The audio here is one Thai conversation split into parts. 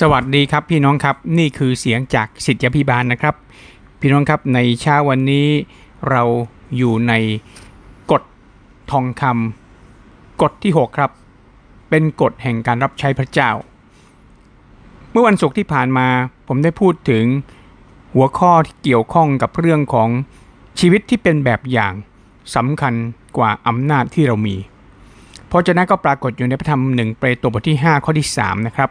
สวัสดีครับพี่น้องครับนี่คือเสียงจากสิทธิพิบาลนะครับ พี่น้องครับในเช้าวันนี้เราอยู่ในกฎทองคำกฎที่ 6 ครับ เป็นกฎแห่งการรับใช้พระเจ้า เมื่อวันศุกร์ที่ผ่านมาผมได้พูดถึงหัวข้อที่เกี่ยวข้องกับเรื่องของชีวิตที่เป็นแบบอย่างสำคัญกว่าอำนาจที่เรามี เพราะฉะนั้นก็ปรากฏอยู่ในพระธรรมหนึ่งเปโตรบทที่ 5 ข้อที่ 3 นะครับ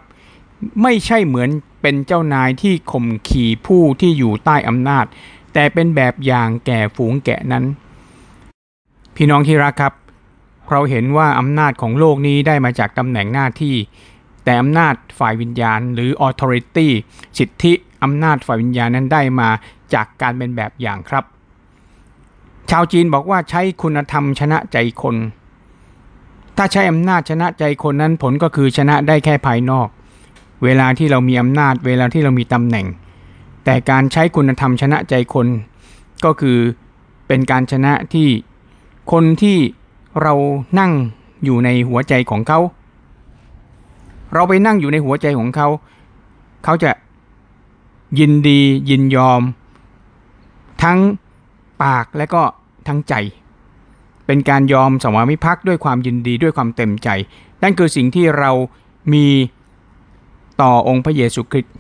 ไม่ใช่เหมือนเป็นเจ้านายที่ข่มขี่ผู้ที่อยู่ใต้อำนาจ แต่เป็นแบบอย่างแก่ฝูงแกะนั้น พี่น้องที่รักครับ เราเห็นว่าอำนาจของโลกนี้ได้มาจากตำแหน่งหน้าที่ แต่อำนาจฝ่ายวิญญาณ หรือ authority สิทธิอำนาจฝ่ายวิญญาณนั้นได้มาจากการเป็นแบบอย่างครับ ชาวจีนบอกว่าใช้คุณธรรมชนะใจคน ถ้าใช้อำนาจชนะใจคนนั้นผลก็คือชนะได้แค่ภายนอก เวลาที่เรามีอำนาจ เวลาที่เรามีตำแหน่ง แต่การใช้คุณธรรมชนะใจคน ก็คือเป็นการชนะที่คนที่เรานั่งอยู่ในหัวใจของเขา เราไปนั่งอยู่ในหัวใจของเขา เขาจะยินดียินยอม ทั้งปากและก็ทั้งใจ เป็นการยอมสวามิภักดิ์ด้วยความยินดีด้วยความเต็มใจ นั่นคือสิ่งที่เรามี ต่อองค์พระเยซูคริสต์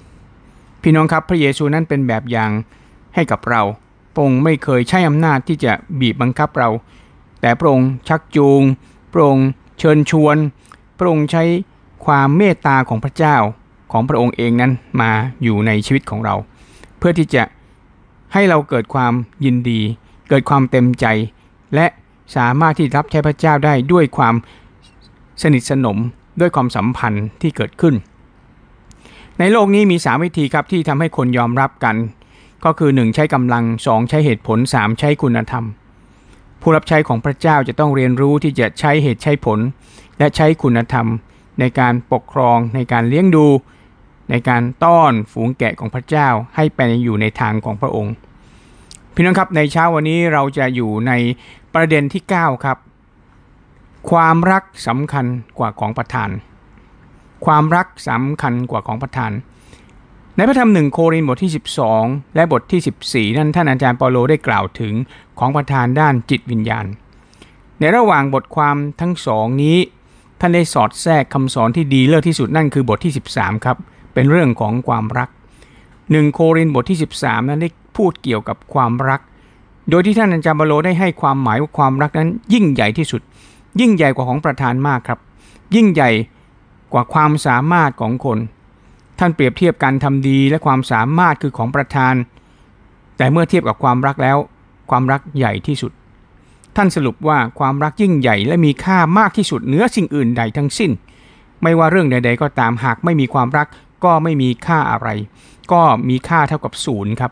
พี่น้องครับพระเยซูนั้นเป็นแบบอย่างให้กับเราพระองค์ไม่เคยใช้อำนาจที่จะบีบบังคับเรา แต่พระองค์ชักจูง พระองค์เชิญชวน พระองค์ใช้ความเมตตาของพระเจ้าของพระองค์เองนั้นมาอยู่ในชีวิตของเรา เพื่อที่จะให้เราเกิดความยินดี เกิดความเต็มใจ และสามารถที่รับใช้พระเจ้าได้ด้วยความสนิทสนมด้วยความสัมพันธ์ที่เกิดขึ้น ในโลกนี้มี 3 วิธีครับที่ทำให้คนยอมรับกัน ก็คือ 1 ใช้กำลัง 2 ใช้เหตุผล 3 ใช้คุณธรรม ผู้รับใช้ของพระเจ้าจะต้องเรียนรู้ที่จะใช้เหตุใช้ผล และใช้คุณธรรม ในการปกครอง ในการเลี้ยงดู ในการต้อนฝูงแกะของพระเจ้าให้ไปอยู่ในทางของพระองค์ พี่น้องครับในเช้าวันนี้เราจะอยู่ในประเด็นที่ 9 ครับ ความรักสำคัญกว่าของประทาน ความรักสำคัญกว่าของประทาน ในพระธรรมหนึ่งโครินบทที่ 12 และบทที่ 14 นั้นท่านอาจารย์เปาโลได้กล่าวถึงของประทานด้านจิตวิญญาณ ในระหว่างบทความทั้งสองนี้ ท่านได้สอดแทรกคำสอนที่ดีเลิศที่สุดนั่นคือบทที่ 13 ครับ เป็นเรื่องของความรักหนึ่งโครินบทที่ 13 นั้นได้พูดเกี่ยวกับความรัก โดยที่ท่านอาจารย์เปาโลได้ให้ความหมายว่าความรักนั้นยิ่งใหญ่ที่สุด ยิ่งใหญ่กว่าของประทานมากครับ ยิ่งใหญ่ กว่าความสามารถของคน ท่านเปรียบเทียบการทำดีและความสามารถคือของประธาน แต่เมื่อเทียบกับความรักแล้ว ความรักใหญ่ที่สุด ท่านสรุปว่าความรักยิ่งใหญ่และมีค่ามากที่สุดเหนือสิ่งอื่นใดทั้งสิ้น ไม่ว่าเรื่องใด ๆ ก็ตามหากไม่มีความรักก็ไม่มีค่าอะไร ก็มีค่าเท่ากับศูนย์ครับ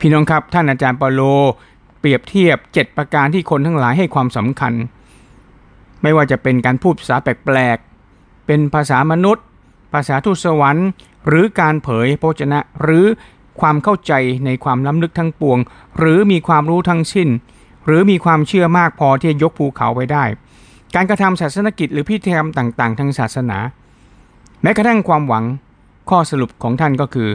พี่น้องครับท่านอาจารย์เปโลเปรียบเทียบ 7 ประการที่คนทั้งหลายให้ความสำคัญ ไม่ว่าจะเป็นการพูดภาษาแปลก เป็นภาษามนุษย์ ภาษาทูตสวรรค์ หรือการเผยพระชนะ หรือความเข้าใจในความล้ำลึกทั้งปวง หรือมีความรู้ทั้งสิ้น หรือมีความเชื่อมากพอที่จะยกภูเขาไปได้ การกระทำศาสนกิจหรือพิธีกรรมต่างๆ ทางศาสนา แม้กระทั่งความหวังข้อสรุปของท่านก็คือ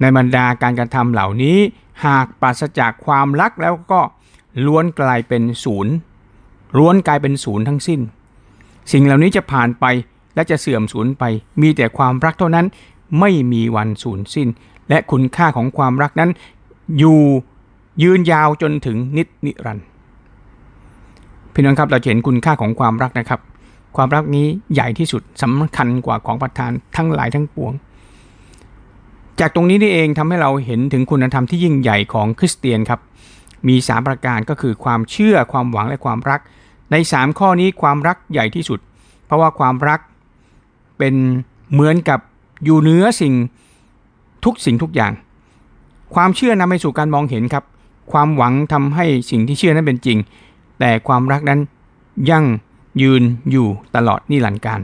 ในบรรดาการกระทำเหล่านี้ หากปราศจากความรักแล้วก็ล้วนกลายเป็นศูนย์ล้วนกลายเป็นศูนย์ทั้งสิ้น สิ่งเหล่านี้จะผ่านไป และจะเสื่อมสูญไป มีแต่ความรักเท่านั้นไม่มีวันสูญสิ้น และคุณค่าของความรักนั้น อยู่ยืนยาวจนถึงนิจนิรันดร์พี่น้องครับเราเห็นคุณค่าของความรักนะครับ ความรักนี้ใหญ่ที่สุดสำคัญกว่าของประทานทั้งหลายทั้งปวง จากตรงนี้นี่เองทำให้เราเห็นถึงคุณธรรมที่ยิ่งใหญ่ของคริสเตียนครับ มี 3 ประการก็คือความเชื่อความหวังและความรัก ใน 3 ข้อนี้ความรักใหญ่ที่สุด เพราะว่าความรัก เป็นเหมือนกับอยู่เหนือสิ่งทุกสิ่งทุกอย่าง ความเชื่อนำไปสู่การมองเห็นครับ ความหวังทำให้สิ่งที่เชื่อนั้นเป็นจริง แต่ความรักนั้นยั่งยืนอยู่ตลอดนิรันดร์การ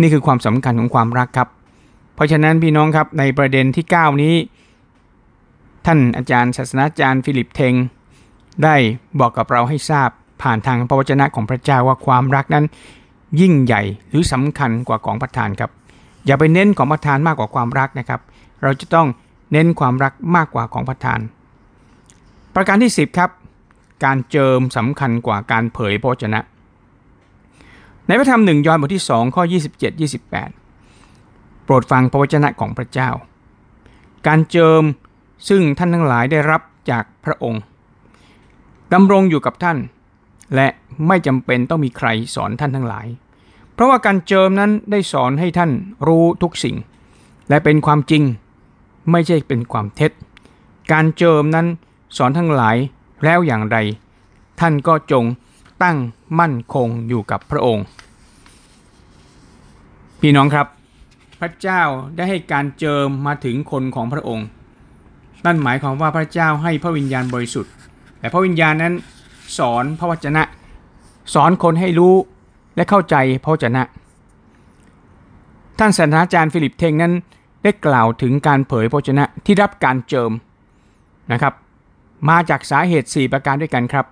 นี่คือความสำคัญของความรักครับ เพราะฉะนั้นพี่น้องครับในประเด็นที่ 9 นี้ ท่านอาจารย์ศาสนาจารย์ฟิลิปเทง ได้บอกกับเราให้ทราบผ่านทางพระวจนะของพระเจ้าว่าความรักนั้น ยิ่งใหญ่หรือสำคัญกว่าของประทานครับ อย่าไปเน้นของประทานมากกว่าความรักนะครับ เราจะต้องเน้นความรักมากกว่าของประทาน ประการที่ 10 ครับ การเจิมสำคัญกว่าการเผยพระวจนะ ในพระธรรมหนึ่งยอห์นบทที่ 2 ข้อ 27-28 โปรดฟังพระวจนะของพระเจ้า การเจิมซึ่งท่านทั้งหลายได้รับจากพระองค์ดำรงอยู่กับท่าน และไม่จำเป็นต้องมีใครสอนท่านทั้งหลาย เพราะว่าการเจิมนั้นได้สอนให้ท่านรู้ทุกสิ่ง และเป็นความจริง ไม่ใช่เป็นความเท็จ การเจิมนั้นสอนทั้งหลายแล้วอย่างไร ท่านก็จงตั้งมั่นคงอยู่กับพระองค์ พี่น้องครับ พระเจ้าได้ให้การเจิมมาถึงคนของพระองค์ นั่นหมายความว่าพระเจ้าให้พระวิญญาณบริสุทธิ์ แต่พระวิญญาณนั้น สอนพระวจนะ สอนคนให้รู้และเข้าใจพระวจนะ ท่านศาสตราจารย์ฟิลิปเทงนั้นได้กล่าวถึงการเผยพระวจนะที่รับการเจิมนะครับ มาจากสาเหตุ 4 ประการด้วยกันครับ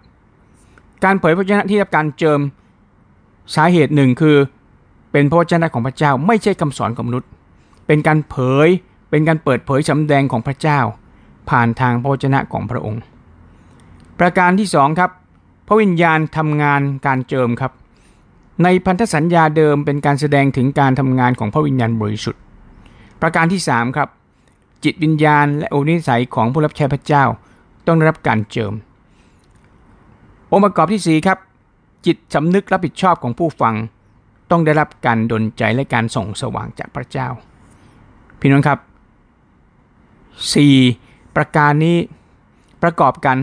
การเผยพระวจนะที่รับการเจิมสาเหตุหนึ่งคือเป็นพระวจนะของพระเจ้าไม่ใช่คำสอนของมนุษย์ เป็นการเผยเป็นการเปิดเผยสำแดงของพระเจ้า ผ่านทางพระวจนะของพระองค์ ประการที่2ครับ พระวิญญาณทำงานการเจิมครับ ในพันธสัญญาเดิมเป็นการแสดงถึงการทำงานของพระวิญญาณบริสุทธิ์ ประการที่ 3 ครับ จิตวิญญาณและอุนิสัยของผู้รับใช้พระเจ้า ต้องได้รับการเจิม องค์ประกอบที่ 4 ครับ จิตสำนึกรับผิดชอบของผู้ฟัง ต้องได้รับการดลใจและการส่องสว่างจากพระเจ้า พี่น้องครับ 4 ประการนี้ประกอบกัน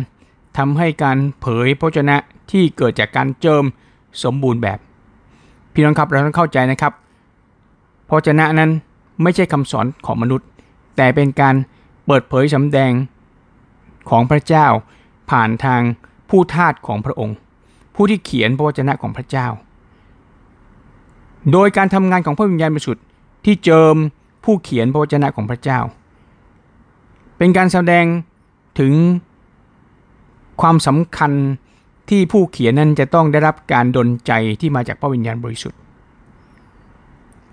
ทำให้การเผยพระชนะที่เกิดจากการเจิมสมบูรณ์แบบ พี่น้องครับเราต้องเข้าใจนะครับพระชนะนั้นไม่ใช่คำสอนของมนุษย์ แต่เป็นการเปิดเผยสำแดงของพระเจ้า ผ่านทางผู้ทาสของพระองค์ ผู้ที่เขียนพระวจนะของพระเจ้า โดยการทำงานของพระวิญญาณบริสุทธิ์ที่เจิมผู้เขียนพระวจนะของพระเจ้า เป็นการแสดงถึง ความสำคัญที่ผู้เขียนนั้นจะต้องได้รับการดลใจที่มาจากพระวิญญาณบริสุทธิ์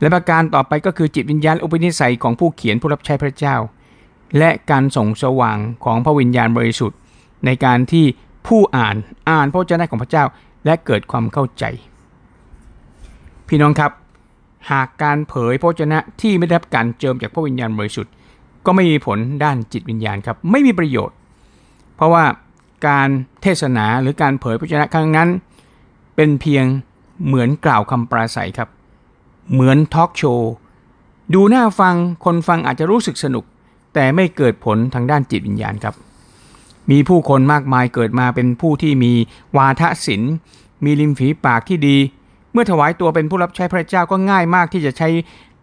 และประการต่อไปก็คือจิตวิญญาณอุปนิสัยของผู้เขียนผู้รับใช้พระเจ้า และการส่งสว่างของพระวิญญาณบริสุทธิ์ ในการที่ผู้อ่านอ่านพระวจนะของพระเจ้าและเกิดความเข้าใจ พี่น้องครับ หากการเผยพระวจนะที่ไม่ได้รับการเจิมจากพระวิญญาณบริสุทธิ์ ก็ไม่มีผลด้านจิตวิญญาณครับไม่มีประโยชน์ เพราะว่า การเทศนาหรือการเผยพระชนะครั้งนั้น เป็นเพียงเหมือนกล่าวคำปราศัยครับ เหมือนทอล์กโชว์ดูหน้าฟังคนฟังอาจจะรู้สึกสนุก แต่ไม่เกิดผลทางด้านจิตวิญญาณครับ มีผู้คนมากมายเกิดมาเป็นผู้ที่มีวาทศิลป์ มีริมฝีปากที่ดี เมื่อถวายตัวเป็นผู้รับใช้พระเจ้าก็ง่ายมากที่จะใช้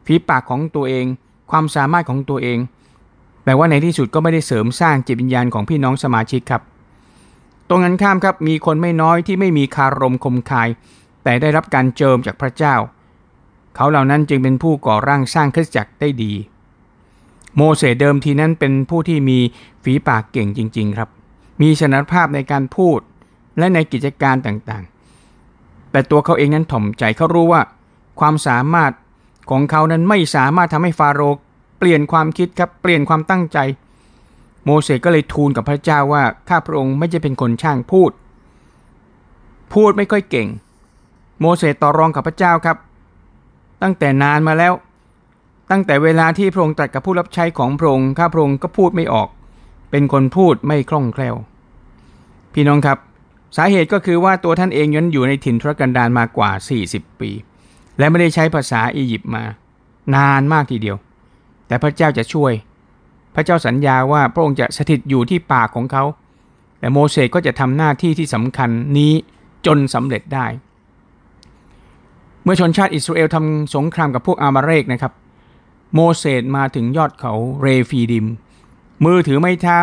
ฝีปากของตัวเอง ความสามารถของตัวเองแต่ว่าในที่สุดก็ไม่ได้เสริมสร้างจิตวิญญาณของพี่น้องสมาชิกครับ ตรงกันข้ามครับมีคนไม่น้อยที่ไม่มีคารมคมคาย แต่ได้รับการเจิมจากพระเจ้า เขาเหล่านั้นจึงเป็นผู้ก่อร่างสร้างคริสตจักรได้ดี โมเสสเดิมทีนั้นเป็นผู้ที่มีฝีปากเก่งจริง ๆ ครับ มีชนะภาพในการพูดและในกิจการต่างๆ แต่ตัวเขาเองนั้นถ่อมใจเขารู้ว่า ความสามารถของเขานั้นไม่สามารถทำให้ฟาโรห์เปลี่ยนความคิดครับเปลี่ยนความตั้งใจ โมเสสก็เลยทูลกับพระเจ้าว่าข้าพระองค์ไม่ใช่เป็นคนช่างพูด พูดไม่ค่อยเก่ง โมเสสต่อรองกับพระเจ้าครับ ตั้งแต่นานมาแล้ว ตั้งแต่เวลาที่พระองค์ตรัสกับผู้รับใช้ของพระองค์ข้าพระองค์ก็พูดไม่ออก เป็นคนพูดไม่คล่องแคล่ว พี่น้องครับ สาเหตุก็คือว่าตัวท่านเองยันอยู่ในถิ่นทุรกันดารมากว่า 40 ปี และไม่ได้ใช้ภาษาอียิปต์มา นานมากทีเดียว แต่พระเจ้าจะช่วย ระเจ้าสัญญาว่าพระองค์จะสถิตอยู่ที่ปากของเขาแต่โมเสสก็จะทำหน้าที่ที่สำคัญนี้จนสำเร็จได้ เมื่อชนชาติอิสราเอลทำสงครามกับพวกอามาเรกนะครับ โมเสสมาถึงยอดเขาเรฟีดิม มือถือไม้เท้า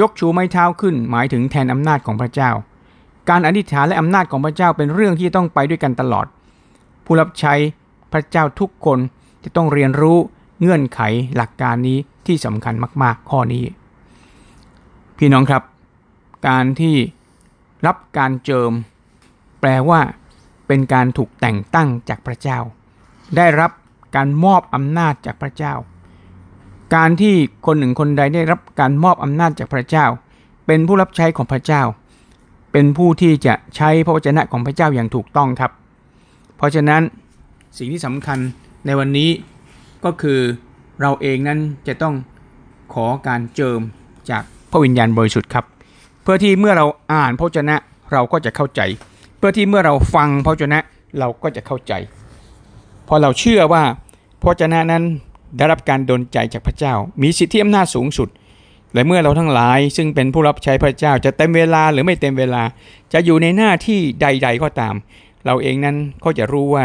ยกชูไม้เท้าขึ้น หมายถึงแทนอำนาจของพระเจ้า การอธิษฐานและอำนาจของพระเจ้าเป็นเรื่องที่ต้องไปด้วยกันตลอด ผู้รับใช้พระเจ้าทุกคนจะต้องเรียนรู้เงื่อนไขหลักการนี้ ที่สำคัญมาก ๆ ข้อนี้ พี่น้องครับ การที่รับการเจิม แปลว่า เป็นการถูกแต่งตั้งจากพระเจ้า ได้รับการมอบอำนาจจากพระเจ้า การที่คนหนึ่งคนใดได้รับการมอบอำนาจจากพระเจ้า เป็นผู้รับใช้ของพระเจ้า เป็นผู้ที่จะใช้พระวจนะของพระเจ้าอย่างถูกต้องครับ เพราะฉะนั้นสิ่งที่สำคัญในวันนี้ก็คือ เราเองนั้นจะต้องขอการเจิมจากพระวิญญาณบริสุทธิ์ครับ เพื่อที่เมื่อเราอ่านพระวจนะเราก็จะเข้าใจ เพื่อที่เมื่อเราฟังพระวจนะเราก็จะเข้าใจพราะเราเชื่อว่าพระวจนะนั้นได้รับการดลใจจากพระเจ้า มีสิทธิอำนาจสูงสุด และเมื่อเราทั้งหลาย ซึ่งเป็นผู้รับใช้พระเจ้าจะเต็มเวลาหรือไม่เต็มเวลา จะอยู่ในหน้าที่ใด ๆ ก็ตาม เราเองนั้นก็จะรู้ว่า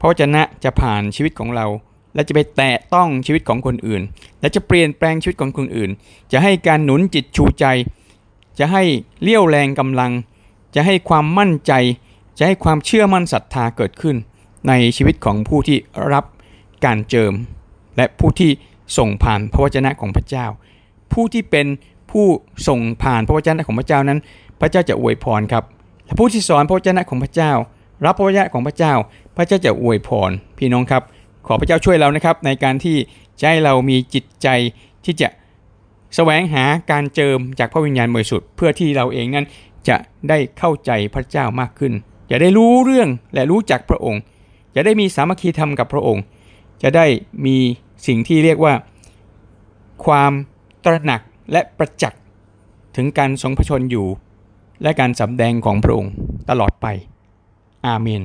พระวจนะจะผ่านชีวิตของเรา และจะไปแตะต้องชีวิตของคนอื่น และจะเปลี่ยนแปลงชีวิตของคนอื่น จะให้การหนุนจิตชูใจ จะให้เลี้ยวแรงกำลัง จะให้ความมั่นใจ จะให้ความเชื่อมั่นศรัทธาเกิดขึ้น ในชีวิตของผู้ที่รับการเจิม และผู้ที่ส่งผ่านพระวจนะของพระเจ้า ผู้ที่เป็นผู้ส่งผ่านพระวจนะของพระเจ้านั้น พระเจ้าจะอวยพรครับและผู้ที่สอนพระวจนะของพระเจ้า รับพระวจนะของพระเจ้า พระเจ้าจะอวยพรพี่น้องครับ ขอพระเจ้าช่วยเรานะครับในการที่จะให้เรามีจิตใจที่จะแสวงหาการเจิมจากพระวิญญาณบริสุทธิ์เพื่อที่เราเองนั้นจะได้เข้าใจพระเจ้ามากขึ้น จะได้รู้เรื่องและรู้จักพระองค์ จะได้มีสามัคคีธรรมกับพระองค์ จะได้มีสิ่งที่เรียกว่า ความตระหนักและประจักษ์ถึงการทรงพระชนอยู่ และการสำแดงของพระองค์ตลอดไป อาเมน